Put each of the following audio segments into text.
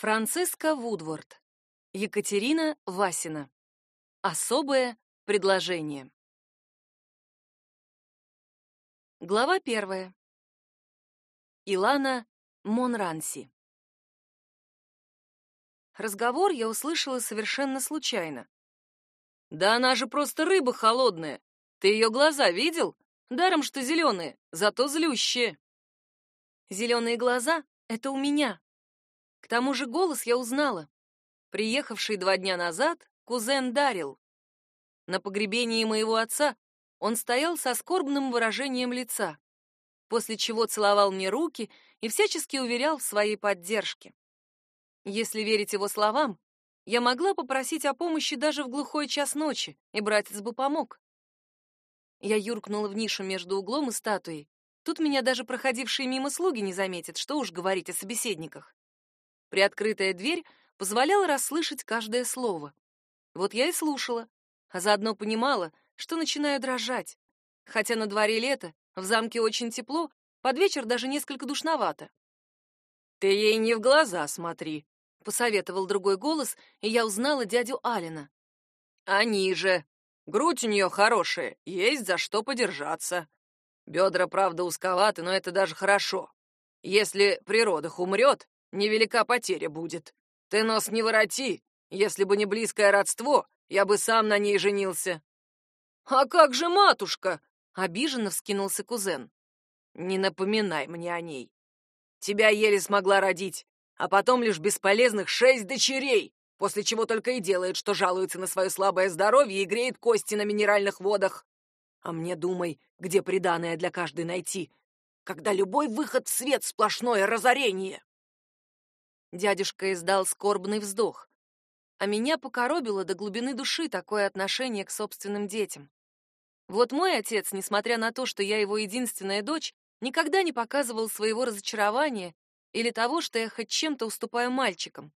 Франциска Вудворд. Екатерина Васина. Особое предложение. Глава первая. Илана Монранси. Разговор я услышала совершенно случайно. «Да она же просто рыба холодная. Ты ее глаза видел? Даром, что зеленые, зато злющие». «Зеленые глаза — это у меня», тому же голос я узнала. Приехавший два дня назад кузен Дарил. На погребении моего отца он стоял со скорбным выражением лица, после чего целовал мне руки и всячески уверял в своей поддержке. Если верить его словам, я могла попросить о помощи даже в глухой час ночи, и братец бы помог. Я юркнула в нишу между углом и статуей. Тут меня даже проходившие мимо слуги не заметят, что уж говорить о собеседниках. Приоткрытая дверь позволяла расслышать каждое слово. Вот я и слушала, а заодно понимала, что начинаю дрожать. Хотя на дворе лето, в замке очень тепло, под вечер даже несколько душновато. «Ты ей не в глаза смотри», — посоветовал другой голос, и я узнала дядю Алина. «Они же. Грудь у нее хорошая, есть за что подержаться. Бедра, правда, узковаты, но это даже хорошо. Если при родах умрет, невелика потеря будет. Ты нос не вороти. Если бы не близкое родство, я бы сам на ней женился. А как же матушка? Обиженно вскинулся кузен. Не напоминай мне о ней. Тебя еле смогла родить, а потом лишь бесполезных шесть дочерей, после чего только и делает, что жалуется на свое слабое здоровье и греет кости на минеральных водах. А мне думай, где приданое для каждой найти, когда любой выход в свет сплошное разорение. Дядюшка издал скорбный вздох. А меня покоробило до глубины души такое отношение к собственным детям. Вот мой отец, несмотря на то, что я его единственная дочь, никогда не показывал своего разочарования или того, что я хоть чем-то уступаю мальчикам.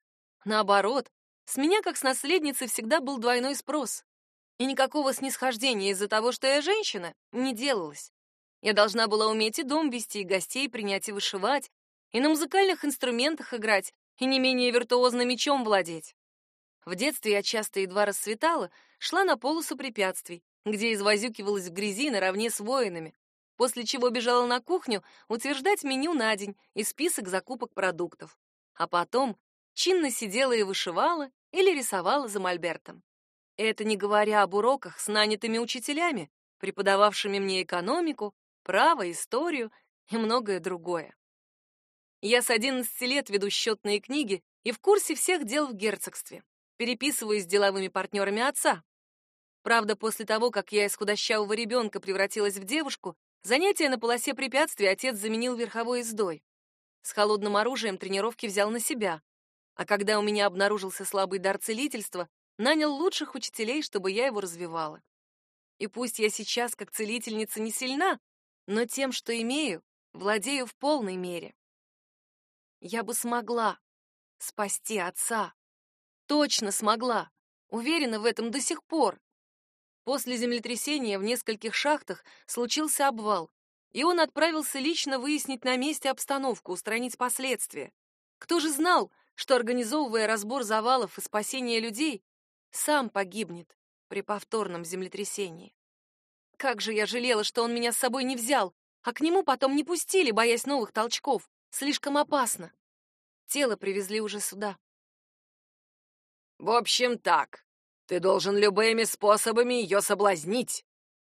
Наоборот, с меня, как с наследницы, всегда был двойной спрос. И никакого снисхождения из-за того, что я женщина, не делалось. Я должна была уметь и дом вести, и гостей принять, и вышивать, и на музыкальных инструментах играть, и не менее виртуозно мечом владеть. В детстве я часто едва расцветала, шла на полосу препятствий, где извозюкивалась в грязи наравне с воинами, после чего бежала на кухню утверждать меню на день и список закупок продуктов. А потом чинно сидела и вышивала или рисовала за мольбертом. Это не говоря об уроках с нанятыми учителями, преподававшими мне экономику, право, историю и многое другое. Я с 11 лет веду счетные книги и в курсе всех дел в герцогстве. Переписываюсь с деловыми партнерами отца. Правда, после того, как я из худощавого ребенка превратилась в девушку, занятия на полосе препятствий отец заменил верховой ездой. С холодным оружием тренировки взял на себя. А когда у меня обнаружился слабый дар целительства, нанял лучших учителей, чтобы я его развивала. И пусть я сейчас, как целительница, не сильна, но тем, что имею, владею в полной мере. Я бы смогла спасти отца. Точно смогла. Уверена в этом до сих пор. После землетрясения в нескольких шахтах случился обвал, и он отправился лично выяснить на месте обстановку, устранить последствия. Кто же знал, что организовывая разбор завалов и спасение людей, сам погибнет при повторном землетрясении? Как же я жалела, что он меня с собой не взял, а к нему потом не пустили, боясь новых толчков. Слишком опасно. Тело привезли уже сюда. В общем, так. Ты должен любыми способами ее соблазнить.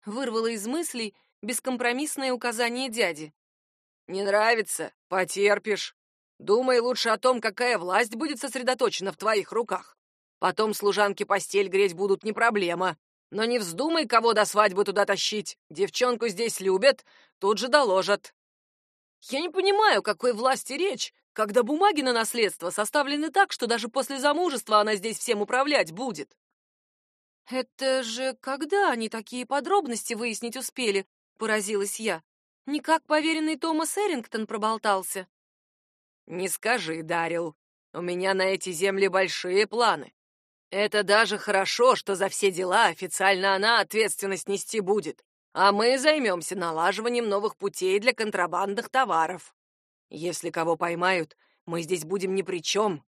Вырвало из мыслей бескомпромиссное указание дяди. Не нравится? Потерпишь. Думай лучше о том, какая власть будет сосредоточена в твоих руках. Потом служанки постель греть будут не проблема. Но не вздумай, кого до свадьбы туда тащить. Девчонку здесь любят, тут же доложат. Я не понимаю, какой власти речь, когда бумаги на наследство составлены так, что даже после замужества она здесь всем управлять будет. Это же когда они такие подробности выяснить успели, поразилась я. Никак поверенный Томас Эрингтон проболтался. Не скажи, Дарил. У меня на эти земли большие планы. Это даже хорошо, что за все дела официально она ответственность нести будет а мы займемся налаживанием новых путей для контрабандных товаров. Если кого поймают, мы здесь будем ни при чем.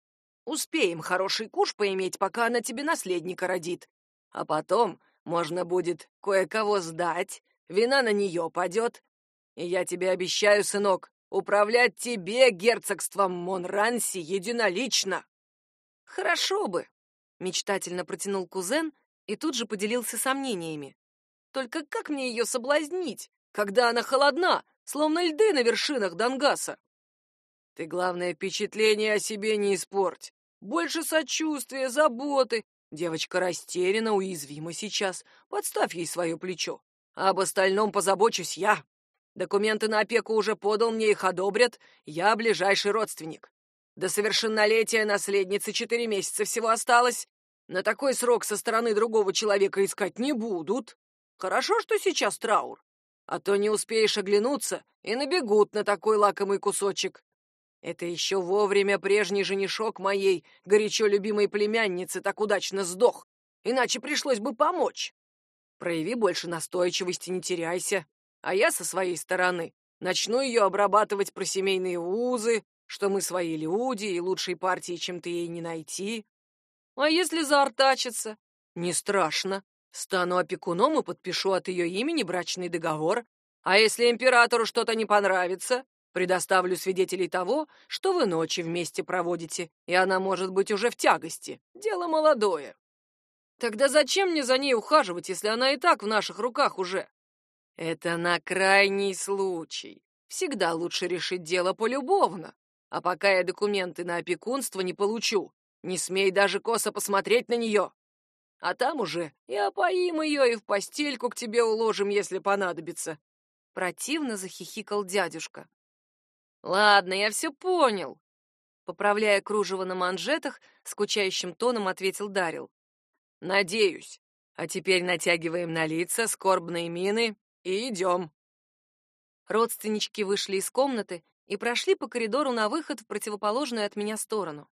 Успеем хороший куш поиметь, пока она тебе наследника родит. А потом можно будет кое-кого сдать, вина на нее падет. И я тебе обещаю, сынок, управлять тебе герцогством Монранси единолично. Хорошо бы, мечтательно протянул кузен и тут же поделился сомнениями. Только как мне ее соблазнить, когда она холодна, словно льды на вершинах Дангаса? Ты, главное, впечатление о себе не испорть. Больше сочувствия, заботы. Девочка растеряна, уязвима сейчас. Подставь ей свое плечо. А об остальном позабочусь я. Документы на опеку уже подал, мне их одобрят. Я ближайший родственник. До совершеннолетия наследницы четыре месяца всего осталось. На такой срок со стороны другого человека искать не будут. Хорошо, что сейчас траур. А то не успеешь оглянуться и набегут на такой лакомый кусочек. Это еще вовремя прежний женишок моей горячо любимой племянницы так удачно сдох, иначе пришлось бы помочь. Прояви больше настойчивости, не теряйся, а я со своей стороны начну ее обрабатывать про семейные узы, что мы свои люди и лучшей партии, чем ты ей не найти. А если заортачится? Не страшно. Стану опекуном и подпишу от ее имени брачный договор. А если императору что-то не понравится, Предоставлю свидетелей того, что вы ночи вместе проводите, и она может быть уже в тягости. Дело молодое. Тогда зачем мне за ней ухаживать, если она и так в наших руках уже? Это на крайний случай. Всегда лучше решить дело полюбовно. А пока я документы на опекунство не получу, не смей даже косо посмотреть на нее. А там уже и опоим ее, и в постельку к тебе уложим, если понадобится. Противно захихикал дядюшка. Ладно, я все понял. Поправляя кружево на манжетах, скучающим тоном ответил Дарил. Надеюсь. А теперь натягиваем на лица скорбные мины и идем. Родственнички вышли из комнаты и прошли по коридору на выход в противоположную от меня сторону.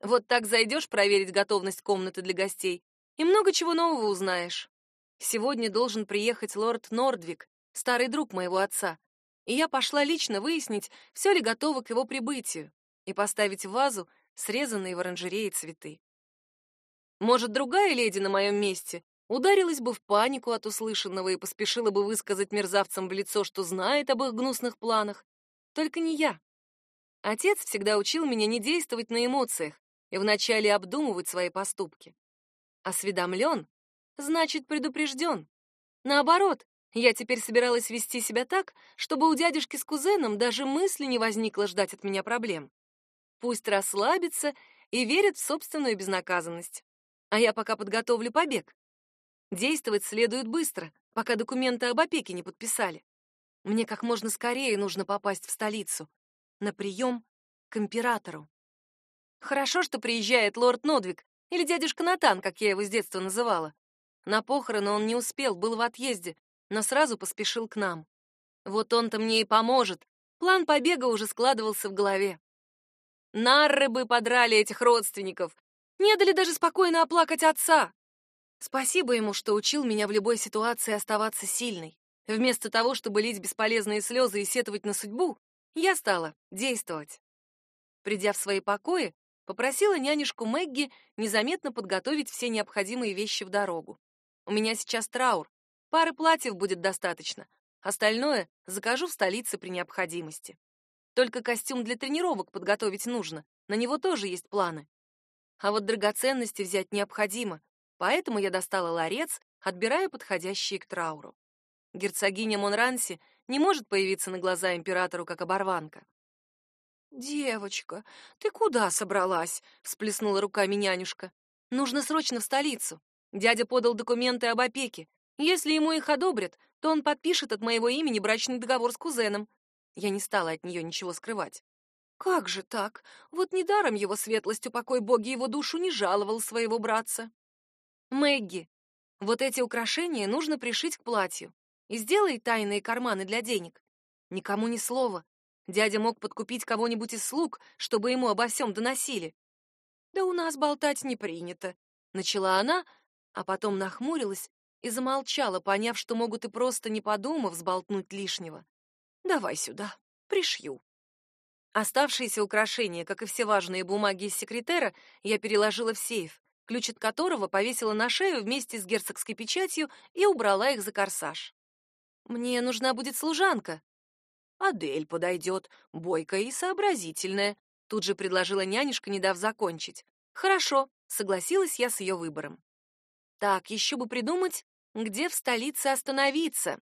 Вот так зайдешь проверить готовность комнаты для гостей, и много чего нового узнаешь. Сегодня должен приехать лорд Нордвик, старый друг моего отца, и я пошла лично выяснить, все ли готово к его прибытию, и поставить в вазу срезанные в оранжерее цветы. Может, другая леди на моем месте ударилась бы в панику от услышанного и поспешила бы высказать мерзавцам в лицо, что знает об их гнусных планах. Только не я. Отец всегда учил меня не действовать на эмоциях и вначале обдумывать свои поступки. Осведомлен — значит предупрежден. Наоборот, я теперь собиралась вести себя так, чтобы у дядюшки с кузеном даже мысли не возникло ждать от меня проблем. Пусть расслабится и верит в собственную безнаказанность. А я пока подготовлю побег. Действовать следует быстро, пока документы об опеке не подписали. Мне как можно скорее нужно попасть в столицу. На прием к императору. Хорошо, что приезжает лорд Нодвик, или дядюшка Натан, как я его с детства называла. На похороны он не успел, был в отъезде, но сразу поспешил к нам. Вот он-то мне и поможет. План побега уже складывался в голове. Нарры бы подрали этих родственников. Не дали даже спокойно оплакать отца. Спасибо ему, что учил меня в любой ситуации оставаться сильной. Вместо того, чтобы лить бесполезные слезы и сетовать на судьбу, я стала действовать. Придя в свои покои, попросила нянюшку Мэгги незаметно подготовить все необходимые вещи в дорогу. У меня сейчас траур, Пары платьев будет достаточно. Остальное закажу в столице при необходимости. Только костюм для тренировок подготовить нужно. На него тоже есть планы. А вот драгоценности взять необходимо, поэтому я достала ларец, отбирая подходящие к трауру. Герцогиня Монранси не может появиться на глаза императору как оборванка. «Девочка, ты куда собралась?» — всплеснула руками нянюшка. «Нужно срочно в столицу. Дядя подал документы об опеке. Если ему их одобрят, то он подпишет от моего имени брачный договор с кузеном. Я не стала от нее ничего скрывать. Как же так? Вот недаром его светлостью покой боги его душу не жаловал своего братца. Мэгги, вот эти украшения нужно пришить к платью. И сделай тайные карманы для денег. Никому ни слова. Дядя мог подкупить кого-нибудь из слуг, чтобы ему обо всем доносили. Да у нас болтать не принято, начала она, а потом нахмурилась и замолчала, поняв, что могут и просто не подумав сболтнуть лишнего. «Давай сюда, пришью». Оставшиеся украшения, как и все важные бумаги из секретера, я переложила в сейф, ключ от которого повесила на шею вместе с герцогской печатью и убрала их за корсаж. Мне нужна будет служанка. Адель подойдет, бойкая и сообразительная, тут же предложила нянюшка, не дав закончить. Хорошо, согласилась я с ее выбором. Так, еще бы придумать, где в столице остановиться.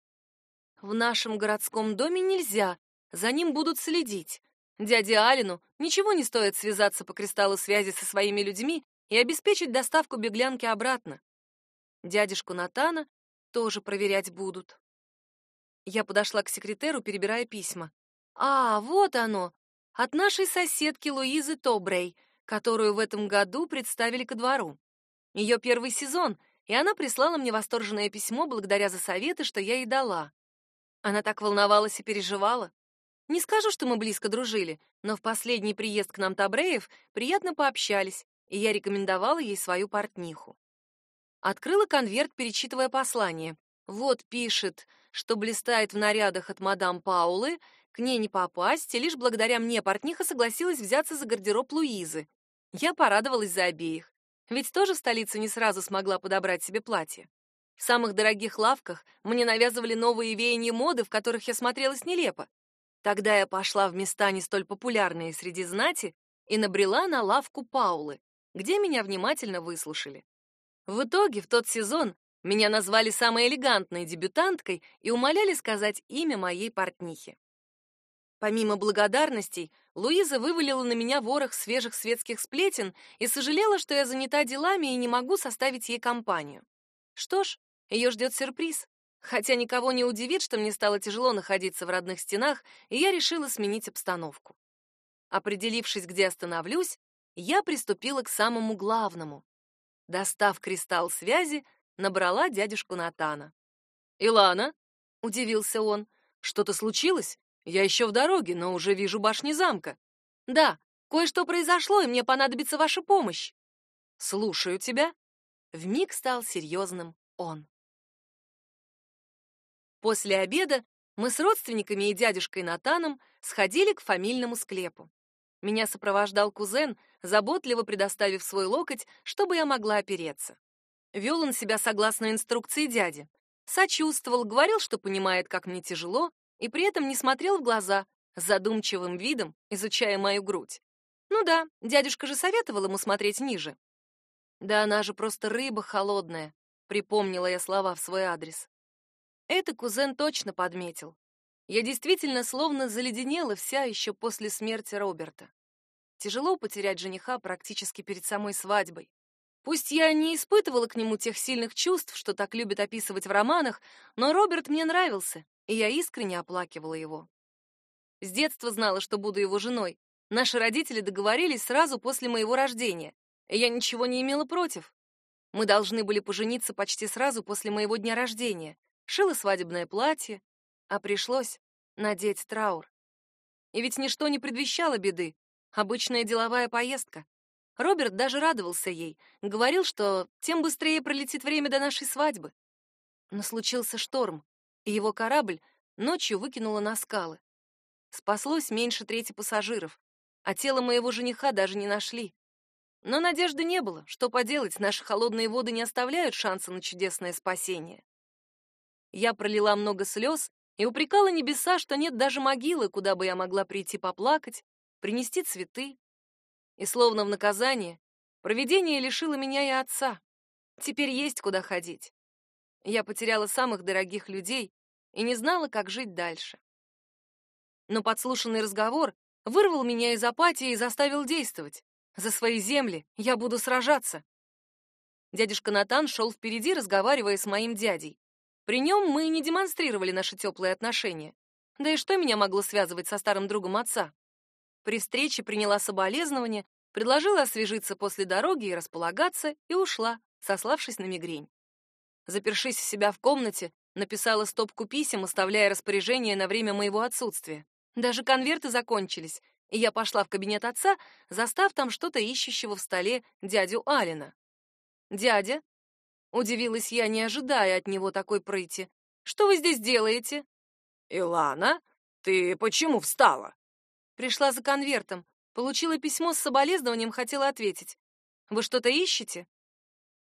В нашем городском доме нельзя, за ним будут следить. Дяде Алину ничего не стоит связаться по кристаллу связи со своими людьми и обеспечить доставку беглянки обратно. Дядюшку Натана тоже проверять будут. Я подошла к секретеру, перебирая письма. А, вот оно, от нашей соседки Луизы Тобрей, которую в этом году представили ко двору. Ее первый сезон, и она прислала мне восторженное письмо благодаря за советы, что я ей дала. Она так волновалась и переживала. Не скажу, что мы близко дружили, но в последний приезд к нам Табреев приятно пообщались, и я рекомендовала ей свою портниху. Открыла конверт, перечитывая послание. Вот пишет, что блистает в нарядах от мадам Паулы, к ней не попасть, и лишь благодаря мне портниха согласилась взяться за гардероб Луизы. Я порадовалась за обеих, ведь тоже в столице не сразу смогла подобрать себе платье. В самых дорогих лавках мне навязывали новые веяния моды, в которых я смотрелась нелепо. Тогда я пошла в места не столь популярные среди знати и набрела на лавку Паулы, где меня внимательно выслушали. В итоге в тот сезон меня назвали самой элегантной дебютанткой и умоляли сказать имя моей портнихи. Помимо благодарностей, Луиза вывалила на меня ворох свежих светских сплетен и сожалела, что я занята делами и не могу составить ей компанию. Что ж, ее ждет сюрприз. Хотя никого не удивит, что мне стало тяжело находиться в родных стенах, и я решила сменить обстановку. Определившись, где остановлюсь, я приступила к самому главному. Достав кристалл связи, набрала дядюшку Натана. «Илана?» — удивился он. «Что-то случилось? Я еще в дороге, но уже вижу башни замка». «Да, кое-что произошло, и мне понадобится ваша помощь». «Слушаю тебя». Вмиг стал серьезным он. После обеда мы с родственниками и дядюшкой Натаном сходили к фамильному склепу. Меня сопровождал кузен, заботливо предоставив свой локоть, чтобы я могла опереться. Вел он себя согласно инструкции дяди. Сочувствовал, говорил, что понимает, как мне тяжело, и при этом не смотрел в глаза, задумчивым видом, изучая мою грудь. Ну да, дядюшка же советовал ему смотреть ниже. Да она же просто рыба холодная, припомнила я слова в свой адрес. Это кузен точно подметил. Я действительно словно заледенела вся еще после смерти Роберта. Тяжело потерять жениха практически перед самой свадьбой. Пусть я не испытывала к нему тех сильных чувств, что так любят описывать в романах, но Роберт мне нравился, и я искренне оплакивала его. С детства знала, что буду его женой. Наши родители договорились сразу после моего рождения, и я ничего не имела против. Мы должны были пожениться почти сразу после моего дня рождения, шила свадебное платье, а пришлось надеть траур. И ведь ничто не предвещало беды, обычная деловая поездка. Роберт даже радовался ей, говорил, что тем быстрее пролетит время до нашей свадьбы. Но случился шторм, и его корабль ночью выкинуло на скалы. Спаслось меньше трети пассажиров, а тело моего жениха даже не нашли. Но надежды не было, что поделать, наши холодные воды не оставляют шанса на чудесное спасение. Я пролила много слез и упрекала небеса, что нет даже могилы, куда бы я могла прийти поплакать, принести цветы. И словно в наказание, провидение лишило меня и отца. Теперь есть куда ходить. Я потеряла самых дорогих людей и не знала, как жить дальше. Но подслушанный разговор вырвал меня из апатии и заставил действовать. За свои земли я буду сражаться. Дядюшка Натан шел впереди, разговаривая с моим дядей. При нем мы не демонстрировали наши теплые отношения. Да и что меня могло связывать со старым другом отца? При встрече приняла соболезнования, предложила освежиться после дороги и располагаться, и ушла, сославшись на мигрень. Запершись у себя в комнате, написала стопку писем, оставляя распоряжение на время моего отсутствия. Даже конверты закончились, и я пошла в кабинет отца, застав там что-то ищущего в столе дядю Алина. «Дядя, Удивилась я, не ожидая от него такой прыти. Что вы здесь делаете? Илана, ты почему встала? Пришла за конвертом. Получила письмо с соболезнованием, хотела ответить. Вы что-то ищете?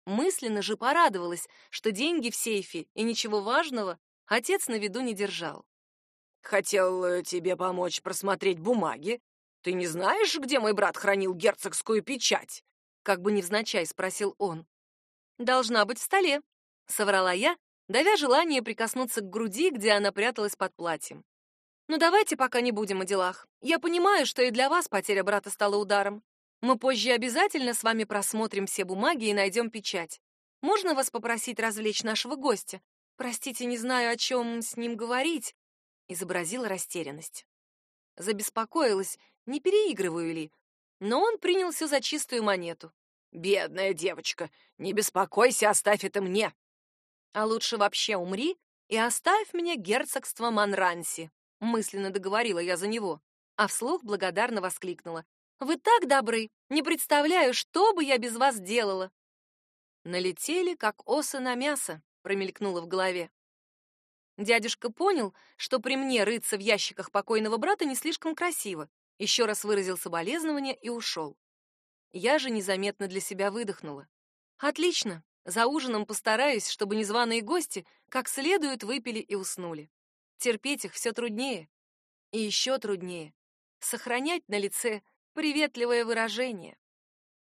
Мысленно же порадовалась, что деньги в сейфе и ничего важного отец на виду не держал. Хотел э, тебе помочь просмотреть бумаги. Ты не знаешь, где мой брат хранил герцогскую печать? Как бы невзначай спросил он. Должна быть в столе, соврала я, давя желание прикоснуться к груди, где она пряталась под платьем. Но «Ну, давайте пока не будем о делах. Я понимаю, что и для вас потеря брата стала ударом. Мы позже обязательно с вами просмотрим все бумаги и найдем печать. Можно вас попросить развлечь нашего гостя? Простите, не знаю, о чем с ним говорить изобразила растерянность. Забеспокоилась, не переигрываю ли, но он принял все за чистую монету. «Бедная девочка, не беспокойся, оставь это мне!» «А лучше вообще умри и оставь мне герцогство Манранси», мысленно договорила я за него, а вслух благодарно воскликнула. «Вы так добры! Не представляю, что бы я без вас делала!» Налетели, как осы на мясо, промелькнуло в голове. Дядюшка понял, что при мне рыться в ящиках покойного брата не слишком красиво, еще раз выразил соболезнования и ушел. Я же незаметно для себя выдохнула. Отлично, за ужином постараюсь, чтобы незваные гости как следует выпили и уснули. Терпеть их все труднее. И еще труднее сохранять на лице приветливое выражение.